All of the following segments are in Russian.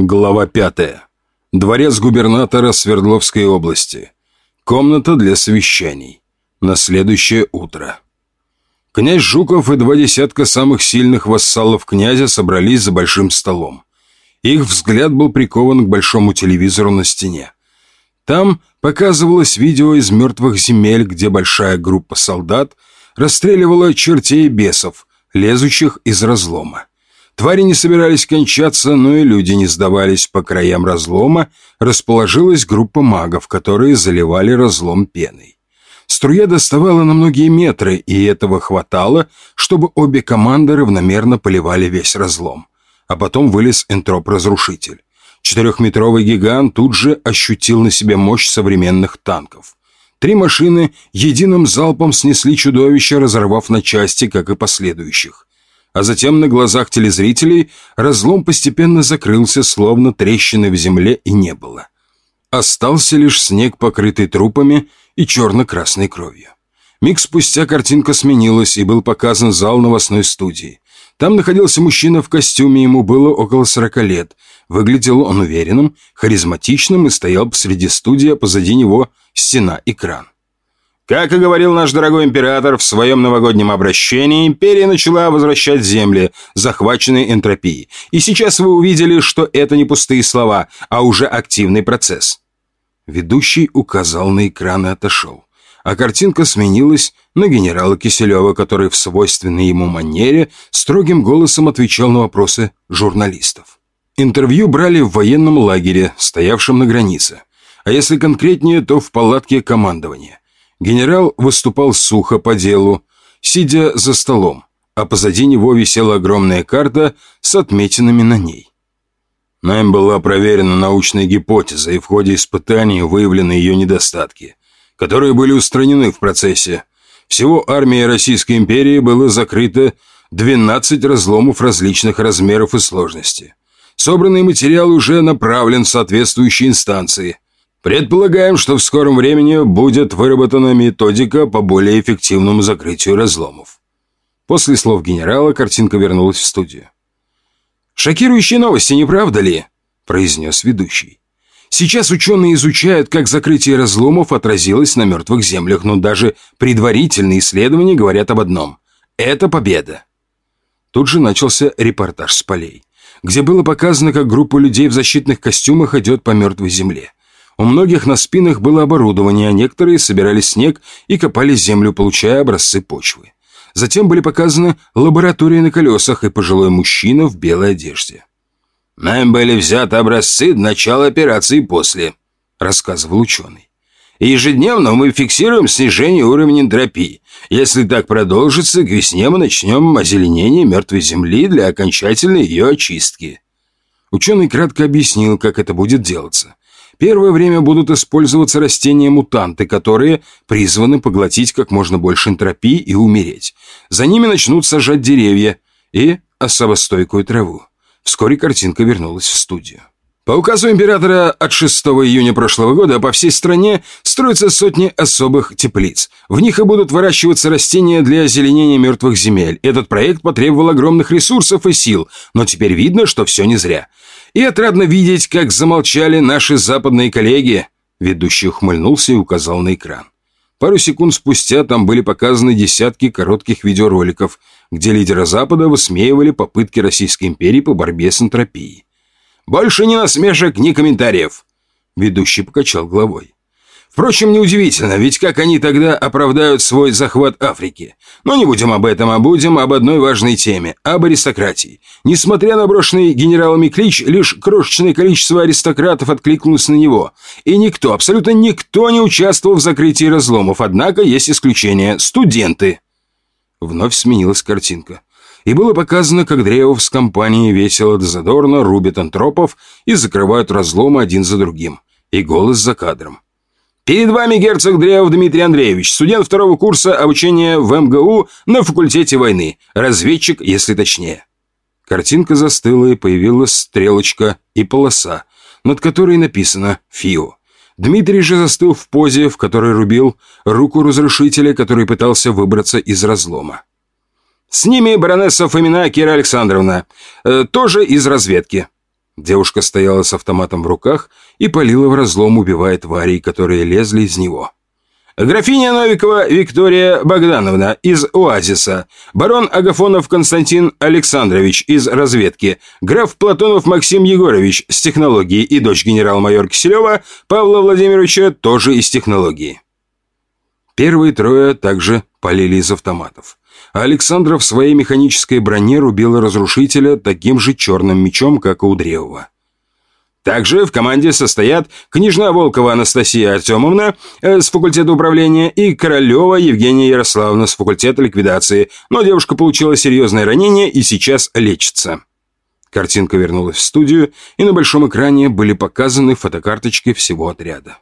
Глава пятая. Дворец губернатора Свердловской области. Комната для совещаний. На следующее утро. Князь Жуков и два десятка самых сильных вассалов князя собрались за большим столом. Их взгляд был прикован к большому телевизору на стене. Там показывалось видео из мертвых земель, где большая группа солдат расстреливала чертей бесов, лезущих из разлома. Твари не собирались кончаться, но и люди не сдавались. По краям разлома расположилась группа магов, которые заливали разлом пеной. Струя доставала на многие метры, и этого хватало, чтобы обе команды равномерно поливали весь разлом. А потом вылез энтроп-разрушитель. Четырехметровый гигант тут же ощутил на себе мощь современных танков. Три машины единым залпом снесли чудовище, разорвав на части, как и последующих а затем на глазах телезрителей разлом постепенно закрылся, словно трещины в земле и не было. Остался лишь снег, покрытый трупами и черно-красной кровью. Миг спустя картинка сменилась, и был показан зал новостной студии. Там находился мужчина в костюме, ему было около сорока лет. Выглядел он уверенным, харизматичным и стоял посреди студии, а позади него стена-экран. Как и говорил наш дорогой император в своем новогоднем обращении, империя начала возвращать земли, захваченные энтропией. И сейчас вы увидели, что это не пустые слова, а уже активный процесс. Ведущий указал на экран и отошел. А картинка сменилась на генерала Киселева, который в свойственной ему манере строгим голосом отвечал на вопросы журналистов. Интервью брали в военном лагере, стоявшем на границе. А если конкретнее, то в палатке командования – Генерал выступал сухо по делу, сидя за столом, а позади него висела огромная карта с отметинами на ней. Нами была проверена научная гипотеза, и в ходе испытаний выявлены ее недостатки, которые были устранены в процессе. Всего армии Российской империи было закрыто 12 разломов различных размеров и сложности. Собранный материал уже направлен в соответствующие инстанции – Предполагаем, что в скором времени будет выработана методика по более эффективному закрытию разломов. После слов генерала картинка вернулась в студию. «Шокирующие новости, не правда ли?» – произнес ведущий. «Сейчас ученые изучают, как закрытие разломов отразилось на мертвых землях, но даже предварительные исследования говорят об одном – это победа». Тут же начался репортаж с полей, где было показано, как группа людей в защитных костюмах идет по мертвой земле – у многих на спинах было оборудование, а некоторые собирали снег и копали землю, получая образцы почвы. Затем были показаны лаборатории на колесах и пожилой мужчина в белой одежде. «Нам были взяты образцы до начала операции после», — рассказывал ученый. И ежедневно мы фиксируем снижение уровня энтропии. Если так продолжится, к весне мы начнем озеленение мертвой земли для окончательной ее очистки». Ученый кратко объяснил, как это будет делаться. Первое время будут использоваться растения-мутанты, которые призваны поглотить как можно больше энтропии и умереть. За ними начнут сажать деревья и особостойкую траву. Вскоре картинка вернулась в студию. По указу императора от 6 июня прошлого года по всей стране строятся сотни особых теплиц. В них и будут выращиваться растения для озеленения мертвых земель. Этот проект потребовал огромных ресурсов и сил, но теперь видно, что все не зря. И отрадно видеть, как замолчали наши западные коллеги. Ведущий ухмыльнулся и указал на экран. Пару секунд спустя там были показаны десятки коротких видеороликов, где лидеры Запада высмеивали попытки Российской империи по борьбе с энтропией. «Больше ни насмешек, ни комментариев!» Ведущий покачал головой. Впрочем, неудивительно, ведь как они тогда оправдают свой захват Африки? Но не будем об этом, а будем об одной важной теме – об аристократии. Несмотря на брошенный генералами клич, лишь крошечное количество аристократов откликнулось на него. И никто, абсолютно никто не участвовал в закрытии разломов, однако есть исключения – студенты. Вновь сменилась картинка. И было показано, как Древов с компанией весело да задорно рубят антропов и закрывают разломы один за другим. И голос за кадром. Перед вами герцог Древ Дмитрий Андреевич, студент второго курса обучения в МГУ на факультете войны. Разведчик, если точнее. Картинка застыла, и появилась стрелочка и полоса, над которой написано «ФИО». Дмитрий же застыл в позе, в которой рубил руку разрушителя, который пытался выбраться из разлома. С ними баронесса Фомина Кира Александровна, э, тоже из разведки. Девушка стояла с автоматом в руках и палила в разлом, убивая тварей, которые лезли из него. Графиня Новикова Виктория Богдановна из «Оазиса», барон Агафонов Константин Александрович из разведки, граф Платонов Максим Егорович с технологии и дочь генерал-майор Киселева Павла Владимировича тоже из технологии. Первые трое также полили из автоматов. А Александра в своей механической броне рубила разрушителя таким же черным мечом, как и у Древова. Также в команде состоят княжна Волкова Анастасия Артемовна э, с факультета управления и Королева Евгения Ярославовна с факультета ликвидации, но девушка получила серьезное ранение и сейчас лечится. Картинка вернулась в студию, и на большом экране были показаны фотокарточки всего отряда.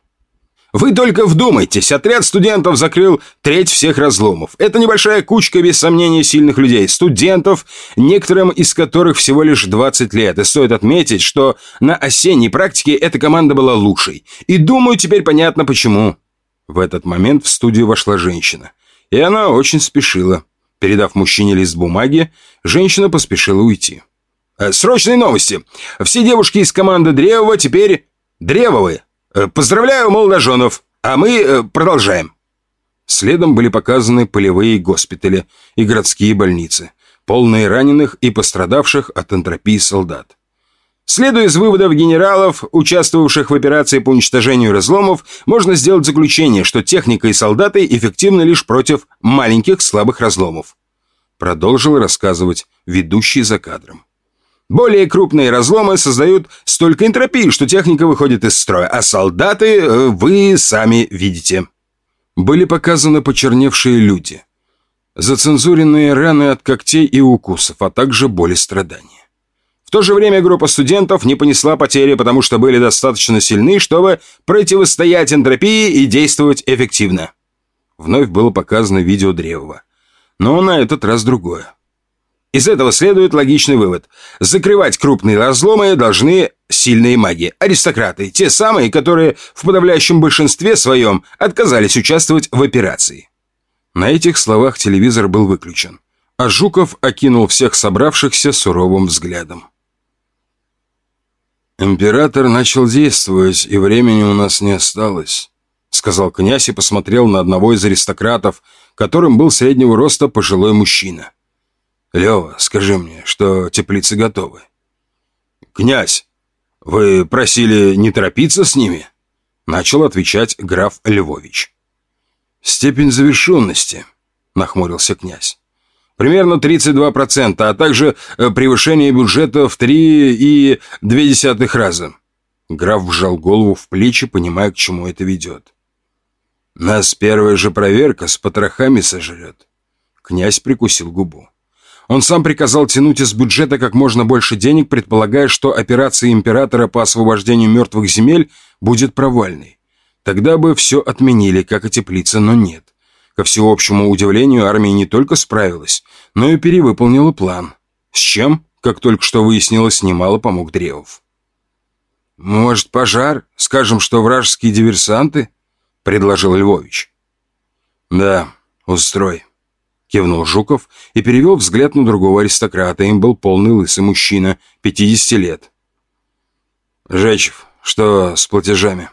Вы только вдумайтесь, отряд студентов закрыл треть всех разломов. Это небольшая кучка, без сомнения, сильных людей. Студентов, некоторым из которых всего лишь 20 лет. И стоит отметить, что на осенней практике эта команда была лучшей. И думаю, теперь понятно почему. В этот момент в студию вошла женщина. И она очень спешила. Передав мужчине лист бумаги, женщина поспешила уйти. «Э, «Срочные новости. Все девушки из команды Древова теперь Древовы. Э, «Поздравляю, молодоженов, а мы э, продолжаем». Следом были показаны полевые госпитали и городские больницы, полные раненых и пострадавших от энтропии солдат. Следуя из выводов генералов, участвовавших в операции по уничтожению разломов, можно сделать заключение, что техника и солдаты эффективны лишь против маленьких слабых разломов. Продолжил рассказывать ведущий за кадром. Более крупные разломы создают столько энтропии, что техника выходит из строя, а солдаты э, вы сами видите. Были показаны почерневшие люди, зацензуренные раны от когтей и укусов, а также боли страдания. В то же время группа студентов не понесла потери, потому что были достаточно сильны, чтобы противостоять энтропии и действовать эффективно. Вновь было показано видео Древова. Но на этот раз другое. Из этого следует логичный вывод. Закрывать крупные разломы должны сильные маги, аристократы, те самые, которые в подавляющем большинстве своем отказались участвовать в операции. На этих словах телевизор был выключен, а Жуков окинул всех собравшихся суровым взглядом. «Император начал действовать, и времени у нас не осталось», сказал князь и посмотрел на одного из аристократов, которым был среднего роста пожилой мужчина. «Лева, скажи мне, что теплицы готовы». «Князь, вы просили не торопиться с ними?» Начал отвечать граф Львович. «Степень завершенности», — нахмурился князь. «Примерно 32%, а также э, превышение бюджета в 3,2 раза». Граф вжал голову в плечи, понимая, к чему это ведет. «Нас первая же проверка с потрохами сожрет». Князь прикусил губу. Он сам приказал тянуть из бюджета как можно больше денег, предполагая, что операция императора по освобождению мертвых земель будет провальной. Тогда бы все отменили, как и теплицы, но нет. Ко всеобщему удивлению, армия не только справилась, но и перевыполнила план. С чем, как только что выяснилось, немало помог Древов. «Может, пожар? Скажем, что вражеские диверсанты?» — предложил Львович. «Да, устрой», Кивнул Жуков и перевел взгляд на другого аристократа. Им был полный лысый мужчина, 50 лет. «Жечев, что с платежами?»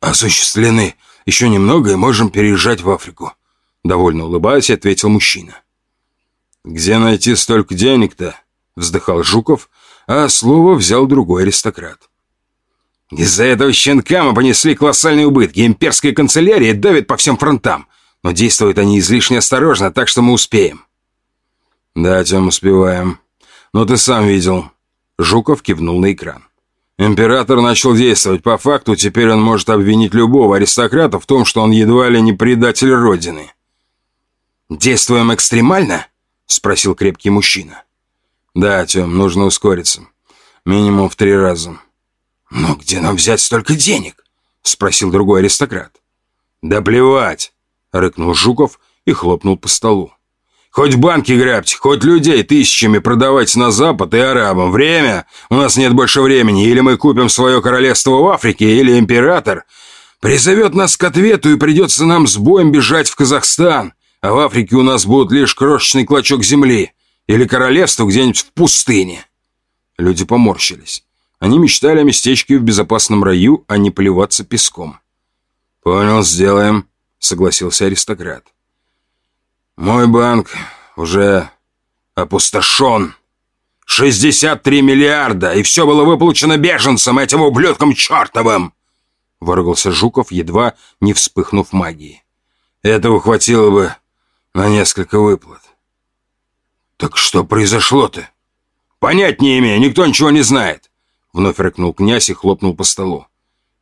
«Осуществлены. Еще немного, и можем переезжать в Африку», — довольно улыбаясь, ответил мужчина. «Где найти столько денег-то?» — вздыхал Жуков, а слово взял другой аристократ. «Из-за этого щенка мы понесли колоссальные убытки. Имперская канцелярия давит по всем фронтам. Но действуют они излишне осторожно, так что мы успеем». «Да, Тем, успеваем. Но ты сам видел». Жуков кивнул на экран. Император начал действовать. По факту, теперь он может обвинить любого аристократа в том, что он едва ли не предатель Родины. «Действуем экстремально?» — спросил крепкий мужчина. «Да, Тем, нужно ускориться. Минимум в три раза». «Но где нам взять столько денег?» — спросил другой аристократ. «Да плевать!» Рыкнул Жуков и хлопнул по столу. «Хоть банки грабьте, хоть людей тысячами продавайте на Запад и арабам. Время? У нас нет больше времени. Или мы купим свое королевство в Африке, или император призовет нас к ответу, и придется нам с боем бежать в Казахстан. А в Африке у нас будет лишь крошечный клочок земли. Или королевство где-нибудь в пустыне». Люди поморщились. Они мечтали о местечке в безопасном раю, а не плеваться песком. «Понял, сделаем», — согласился аристократ. «Мой банк уже опустошен. 63 миллиарда, и все было выплачено беженцам, этим ублюдкам чертовым!» Выругался Жуков, едва не вспыхнув магией. «Этого хватило бы на несколько выплат». «Так что произошло-то?» «Понять не имею, никто ничего не знает!» Вновь рыкнул князь и хлопнул по столу.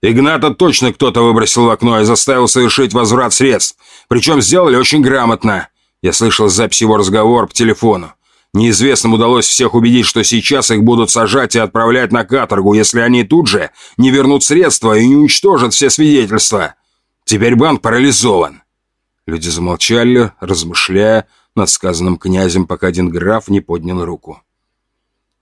Игната точно кто-то выбросил в окно и заставил совершить возврат средств. Причем сделали очень грамотно. Я слышал запись его разговора по телефону. Неизвестным удалось всех убедить, что сейчас их будут сажать и отправлять на каторгу, если они тут же не вернут средства и не уничтожат все свидетельства. Теперь банк парализован. Люди замолчали, размышляя над сказанным князем, пока один граф не поднял руку.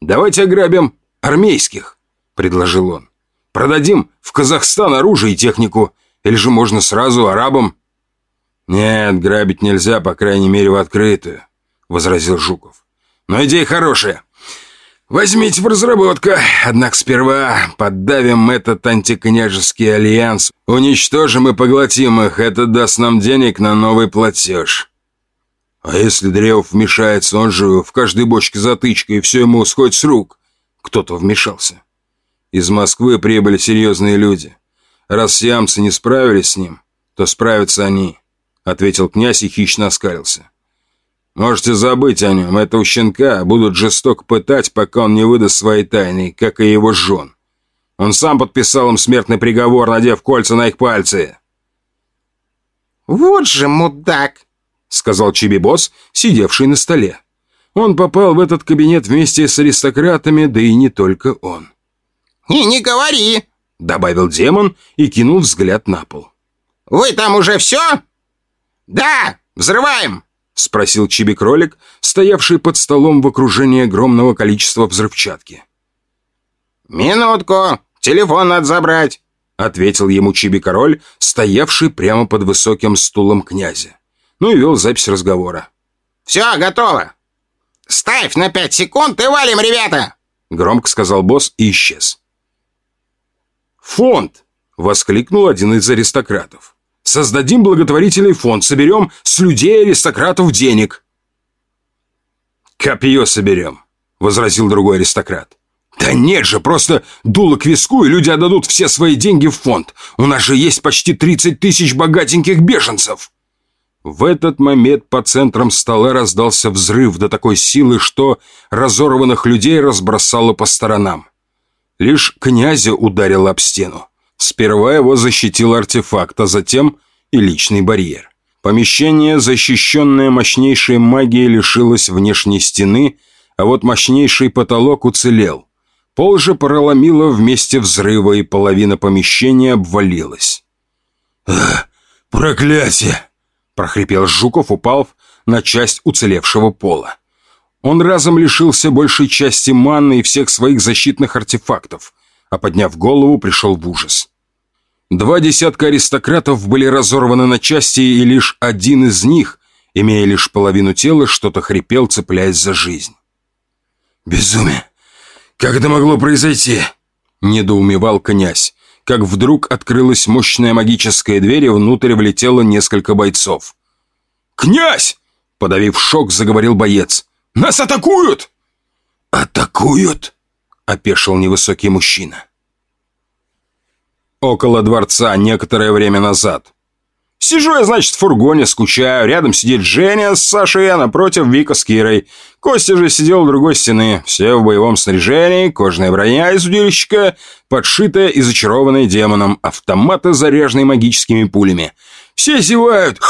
«Давайте ограбим армейских», — предложил он. «Продадим в Казахстан оружие и технику, или же можно сразу арабам?» «Нет, грабить нельзя, по крайней мере, в открытую», — возразил Жуков. «Но идея хорошая. Возьмите в разработку. Однако сперва поддавим этот антикняжеский альянс, уничтожим и поглотим их. Это даст нам денег на новый платеж». «А если Древов вмешается, он же в каждой бочке затычка, и все ему сходит с рук?» Кто-то вмешался. Из Москвы прибыли серьезные люди. Раз сиамцы не справились с ним, то справятся они. — ответил князь и хищно оскалился. «Можете забыть о нем. Этого щенка будут жестоко пытать, пока он не выдаст свои тайны, как и его жен. Он сам подписал им смертный приговор, надев кольца на их пальцы». «Вот же мудак!» — сказал Чибибос, сидевший на столе. Он попал в этот кабинет вместе с аристократами, да и не только он. «И не говори!» — добавил демон и кинул взгляд на пол. «Вы там уже все?» «Да, взрываем!» — спросил Чиби-кролик, стоявший под столом в окружении огромного количества взрывчатки. «Минутку, телефон надо забрать!» — ответил ему Чиби-король, стоявший прямо под высоким стулом князя. Ну и вел запись разговора. «Все, готово! Ставь на пять секунд и валим, ребята!» — громко сказал босс и исчез. «Фонд!» — воскликнул один из аристократов. Создадим благотворительный фонд, соберем с людей аристократов денег». «Копье соберем», — возразил другой аристократ. «Да нет же, просто дуло к виску, и люди отдадут все свои деньги в фонд. У нас же есть почти 30 тысяч богатеньких беженцев». В этот момент по центрам стола раздался взрыв до такой силы, что разорванных людей разбросало по сторонам. Лишь князя ударило об стену. Сперва его защитил артефакт, а затем и личный барьер. Помещение, защищенное мощнейшей магией, лишилось внешней стены, а вот мощнейший потолок уцелел. Пол же проломило вместе взрыва, и половина помещения обвалилась. «Проклятие!» – прохрипел Жуков, упав на часть уцелевшего пола. Он разом лишился большей части манны и всех своих защитных артефактов, а подняв голову, пришел в ужас. Два десятка аристократов были разорваны на части, и лишь один из них, имея лишь половину тела, что-то хрипел, цепляясь за жизнь. «Безумие! Как это могло произойти?» – недоумевал князь, как вдруг открылась мощная магическая дверь, и внутрь влетело несколько бойцов. «Князь!» – подавив шок, заговорил боец. «Нас атакуют!» «Атакуют?» – опешил невысокий мужчина около дворца некоторое время назад. Сижу я, значит, в фургоне, скучаю. Рядом сидит Женя с Сашей, а напротив Вика с Кирой. Костя же сидел у другой стены. Все в боевом снаряжении, кожаная броня из удилищика, подшитая и зачарованная демоном, автоматы, заряженные магическими пулями. Все зевают.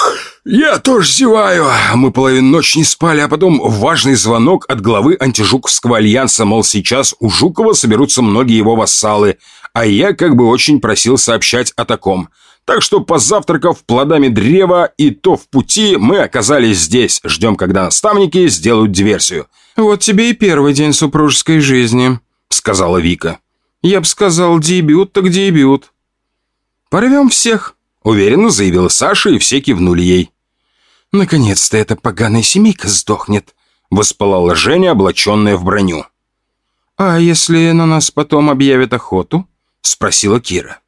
Я тоже зеваю. Мы половину ночи не спали, а потом важный звонок от главы антижуковского альянса, мол, сейчас у Жукова соберутся многие его вассалы а я как бы очень просил сообщать о таком. Так что, позавтракав плодами древа и то в пути, мы оказались здесь, ждем, когда наставники сделают диверсию. «Вот тебе и первый день супружеской жизни», — сказала Вика. «Я бы сказал, дебют так дебют». «Порвем всех», — уверенно заявила Саша, и все кивнули ей. «Наконец-то эта поганая семейка сдохнет», — воспалала Женя, облаченная в броню. «А если на нас потом объявят охоту?» — спросила Кира.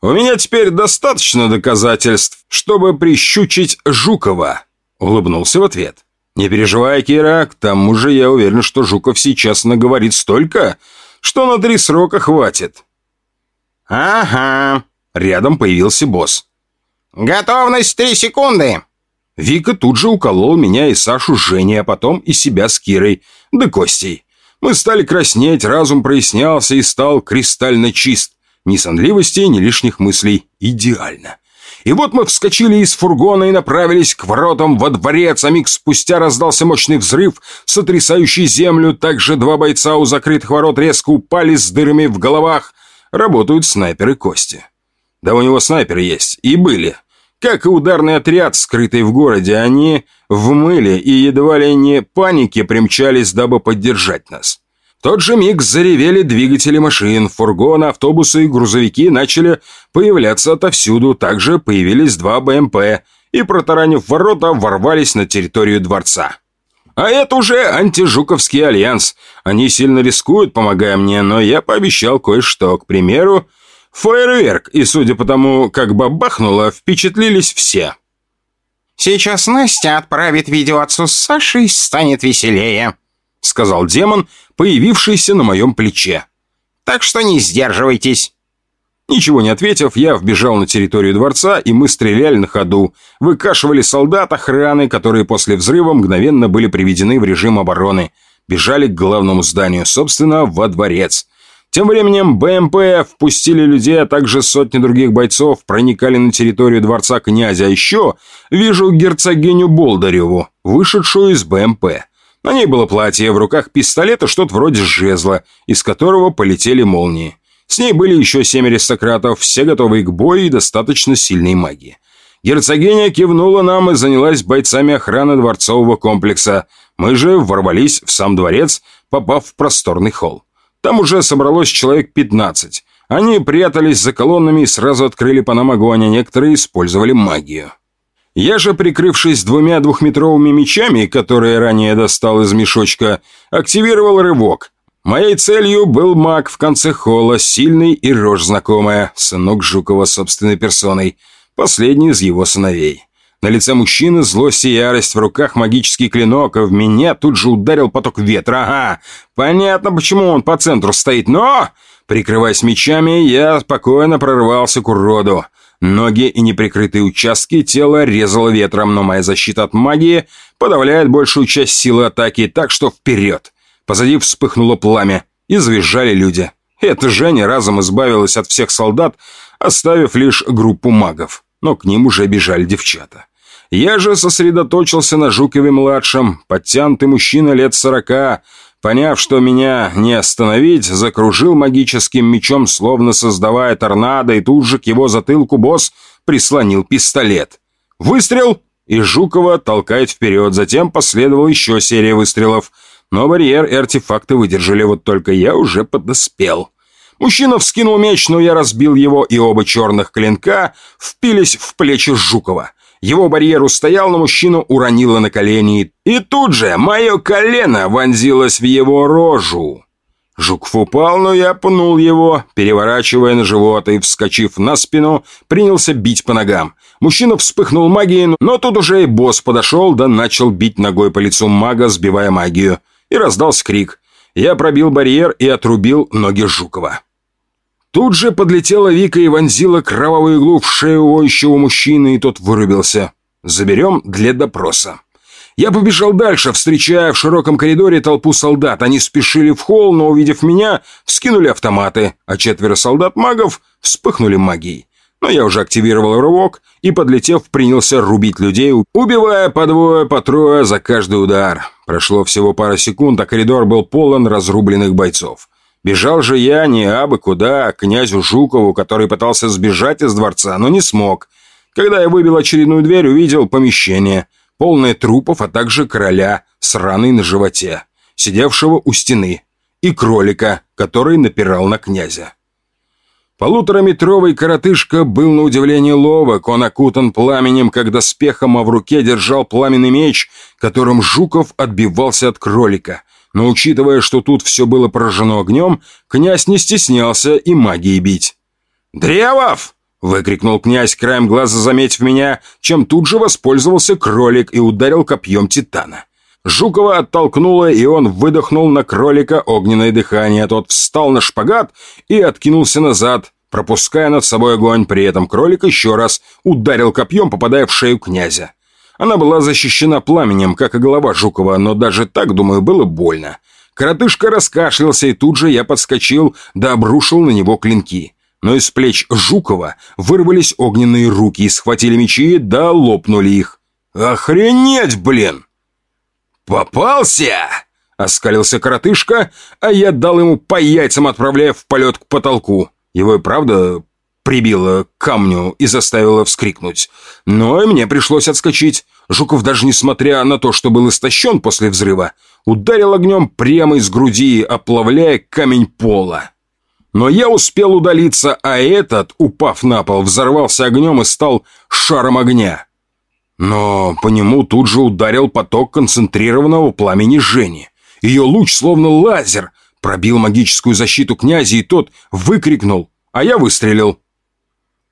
«У меня теперь достаточно доказательств, чтобы прищучить Жукова», — улыбнулся в ответ. «Не переживай, Кира, к тому же я уверен, что Жуков сейчас наговорит столько, что на три срока хватит». «Ага», — рядом появился босс. «Готовность три секунды!» Вика тут же уколол меня и Сашу Женей, а потом и себя с Кирой, да Костей. Мы стали краснеть, разум прояснялся и стал кристально чист. Ни сонливости, ни лишних мыслей. Идеально. И вот мы вскочили из фургона и направились к воротам во дворец, а миг спустя раздался мощный взрыв, сотрясающий землю. Также два бойца у закрытых ворот резко упали с дырами в головах. Работают снайперы Кости. Да у него снайперы есть. И были. Как и ударный отряд, скрытый в городе, они в мыле и едва ли не панике примчались, дабы поддержать нас тот же миг заревели двигатели машин, фургоны, автобусы и грузовики начали появляться отовсюду. Также появились два БМП и, протаранив ворота, ворвались на территорию дворца. А это уже антижуковский альянс. Они сильно рискуют, помогая мне, но я пообещал кое-что. К примеру, фейерверк, и судя по тому, как бабахнуло, впечатлились все. «Сейчас Настя отправит видео отцу с Сашей, станет веселее», — сказал демон, появившийся на моем плече. «Так что не сдерживайтесь». Ничего не ответив, я вбежал на территорию дворца, и мы стреляли на ходу. Выкашивали солдат охраны, которые после взрыва мгновенно были приведены в режим обороны. Бежали к главному зданию, собственно, во дворец. Тем временем БМП впустили людей, а также сотни других бойцов проникали на территорию дворца князя. А еще вижу герцогиню Болдареву, вышедшую из БМП. На ней было платье, в руках пистолета что-то вроде жезла, из которого полетели молнии. С ней были еще семь аристократов, все готовые к бою и достаточно сильной магии. Герцогиня кивнула нам и занялась бойцами охраны дворцового комплекса. Мы же ворвались в сам дворец, попав в просторный холл. Там уже собралось человек 15. Они прятались за колоннами и сразу открыли по нам огонь, а некоторые использовали магию. Я же, прикрывшись двумя двухметровыми мечами, которые ранее достал из мешочка, активировал рывок. Моей целью был маг в конце холла, сильный и рожь знакомая, сынок Жукова собственной персоной, последний из его сыновей. На лице мужчины злость и ярость, в руках магический клинок, а в меня тут же ударил поток ветра. Ага, понятно, почему он по центру стоит, но... Прикрываясь мечами, я спокойно прорывался к уроду. Ноги и неприкрытые участки тела резало ветром, но моя защита от магии подавляет большую часть силы атаки, так что вперед. Позади вспыхнуло пламя, и завизжали люди. Эта Женя разом избавилась от всех солдат, оставив лишь группу магов, но к ним уже бежали девчата. Я же сосредоточился на Жукове-младшем, подтянутый мужчина лет сорока, Поняв, что меня не остановить, закружил магическим мечом, словно создавая торнадо, и тут же к его затылку босс прислонил пистолет. Выстрел, и Жукова толкает вперед, затем последовала еще серия выстрелов. Но барьер и артефакты выдержали, вот только я уже подоспел. Мужчина вскинул меч, но я разбил его, и оба черных клинка впились в плечи Жукова. Его барьер устоял, но мужчину уронило на колени. И тут же мое колено вонзилось в его рожу. Жуков упал, но я пнул его, переворачивая на живот и, вскочив на спину, принялся бить по ногам. Мужчина вспыхнул магией, но тут уже и босс подошел, да начал бить ногой по лицу мага, сбивая магию. И раздался крик. Я пробил барьер и отрубил ноги Жукова. Тут же подлетела Вика и вонзила кровавую иглу в шею воющего мужчины, и тот вырубился. Заберем для допроса. Я побежал дальше, встречая в широком коридоре толпу солдат. Они спешили в холл, но, увидев меня, вскинули автоматы, а четверо солдат-магов вспыхнули магией. Но я уже активировал рывок и, подлетев, принялся рубить людей, убивая по двое, по трое за каждый удар. Прошло всего пара секунд, а коридор был полон разрубленных бойцов. Бежал же я не абы куда, а князю Жукову, который пытался сбежать из дворца, но не смог. Когда я выбил очередную дверь, увидел помещение, полное трупов, а также короля с раной на животе, сидевшего у стены, и кролика, который напирал на князя. Полутораметровый коротышка был на удивление ловок, он окутан пламенем, как доспехом, а в руке держал пламенный меч, которым Жуков отбивался от кролика – Но учитывая, что тут все было поражено огнем, князь не стеснялся и магией бить. «Древов!» — выкрикнул князь, краем глаза заметив меня, чем тут же воспользовался кролик и ударил копьем титана. Жукова оттолкнуло, и он выдохнул на кролика огненное дыхание. Тот встал на шпагат и откинулся назад, пропуская над собой огонь. При этом кролик еще раз ударил копьем, попадая в шею князя. Она была защищена пламенем, как и голова Жукова, но даже так, думаю, было больно. Коротышка раскашлялся, и тут же я подскочил, да обрушил на него клинки. Но из плеч Жукова вырвались огненные руки схватили мечи, да лопнули их. «Охренеть, блин!» «Попался!» — оскалился коротышка, а я дал ему по яйцам, отправляя в полет к потолку. Его и правда прибило к камню и заставило вскрикнуть. Но и мне пришлось отскочить. Жуков, даже несмотря на то, что был истощен после взрыва, ударил огнем прямо из груди, оплавляя камень пола. Но я успел удалиться, а этот, упав на пол, взорвался огнем и стал шаром огня. Но по нему тут же ударил поток концентрированного пламени Жени. Ее луч, словно лазер, пробил магическую защиту князя, и тот выкрикнул, а я выстрелил.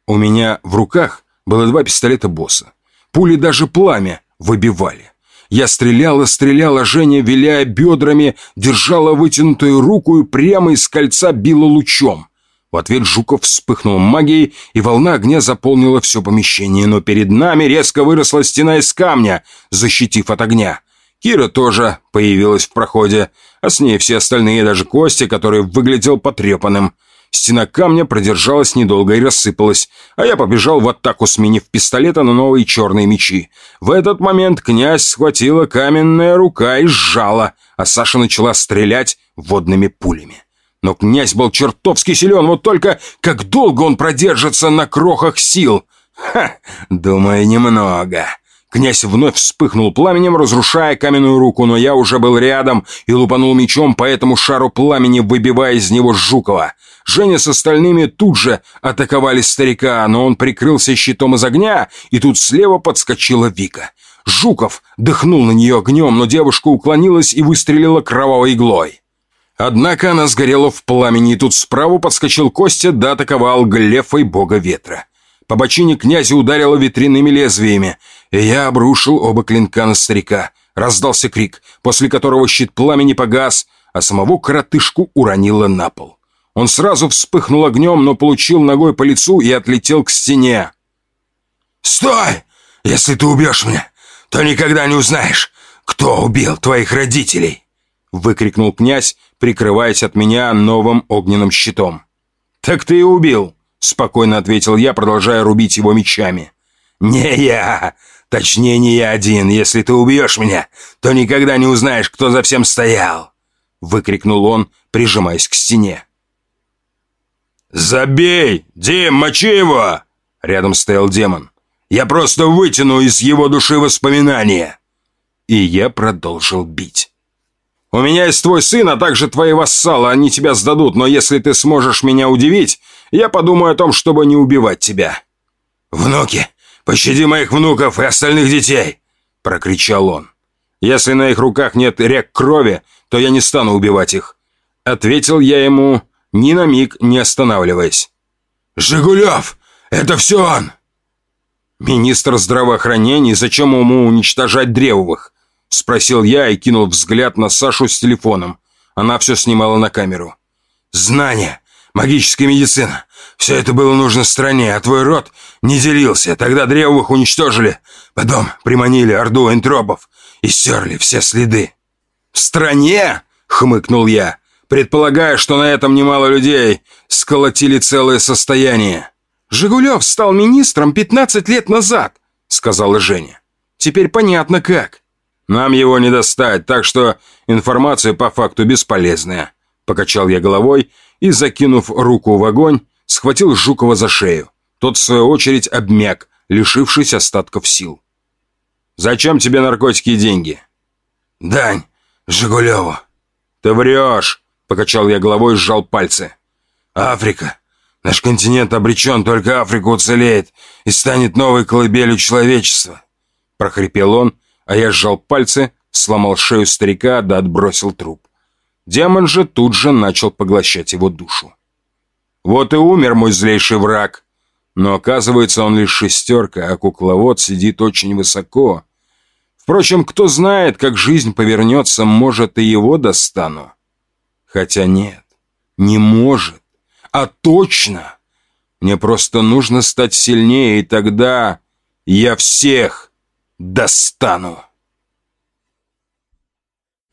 У меня в руках было два пистолета босса. Пули даже пламя выбивали. Я стреляла, стреляла, Женя, виляя бедрами, держала вытянутую руку и прямо из кольца била лучом. В ответ Жуков вспыхнул магией, и волна огня заполнила все помещение, но перед нами резко выросла стена из камня, защитив от огня. Кира тоже появилась в проходе, а с ней все остальные, даже Костя, который выглядел потрепанным. Стена камня продержалась недолго и рассыпалась, а я побежал в атаку, сменив пистолета на новые черные мечи. В этот момент князь схватила каменная рука и сжала, а Саша начала стрелять водными пулями. Но князь был чертовски силен, вот только как долго он продержится на крохах сил? Ха, думаю, немного. Князь вновь вспыхнул пламенем, разрушая каменную руку, но я уже был рядом и лупанул мечом по этому шару пламени, выбивая из него Жукова. Женя с остальными тут же атаковали старика, но он прикрылся щитом из огня, и тут слева подскочила Вика. Жуков дыхнул на нее огнем, но девушка уклонилась и выстрелила кровавой иглой. Однако она сгорела в пламени, и тут справа подскочил Костя, да атаковал Глефой бога ветра. По бочине князя ударило ветряными лезвиями, и я обрушил оба клинка на старика. Раздался крик, после которого щит пламени погас, а самого коротышку уронило на пол. Он сразу вспыхнул огнем, но получил ногой по лицу и отлетел к стене. «Стой! Если ты убьешь меня, то никогда не узнаешь, кто убил твоих родителей!» Выкрикнул князь, прикрываясь от меня новым огненным щитом. «Так ты и убил!» — спокойно ответил я, продолжая рубить его мечами. «Не я! Точнее, не я один. Если ты убьешь меня, то никогда не узнаешь, кто за всем стоял!» — выкрикнул он, прижимаясь к стене. «Забей! Дим, мочи его!» Рядом стоял демон. «Я просто вытяну из его души воспоминания!» И я продолжил бить. У меня есть твой сын, а также твои вассалы, они тебя сдадут, но если ты сможешь меня удивить, я подумаю о том, чтобы не убивать тебя». «Внуки, пощади моих внуков и остальных детей!» — прокричал он. «Если на их руках нет рек крови, то я не стану убивать их», — ответил я ему, ни на миг не останавливаясь. «Жигулев, это все он!» «Министр здравоохранения, зачем ему уничтожать древовых? Спросил я и кинул взгляд на Сашу с телефоном. Она все снимала на камеру. «Знания! Магическая медицина! Все это было нужно стране, а твой род не делился. Тогда древовых уничтожили. Потом приманили орду энтропов и стерли все следы». «В стране?» — хмыкнул я, предполагая, что на этом немало людей сколотили целое состояние. «Жигулев стал министром 15 лет назад», — сказала Женя. «Теперь понятно как. Нам его не достать, так что информация по факту бесполезная. Покачал я головой и, закинув руку в огонь, схватил Жукова за шею. Тот, в свою очередь, обмяк, лишившись остатков сил. «Зачем тебе наркотики и деньги?» «Дань, Жигулеву». «Ты врешь!» — покачал я головой и сжал пальцы. «Африка. Наш континент обречен, только Африка уцелеет и станет новой колыбелью человечества», — прохрипел он, а я сжал пальцы, сломал шею старика да отбросил труп. Демон же тут же начал поглощать его душу. Вот и умер мой злейший враг. Но оказывается, он лишь шестерка, а кукловод сидит очень высоко. Впрочем, кто знает, как жизнь повернется, может, и его достану. Хотя нет, не может, а точно. Мне просто нужно стать сильнее, и тогда я всех достану.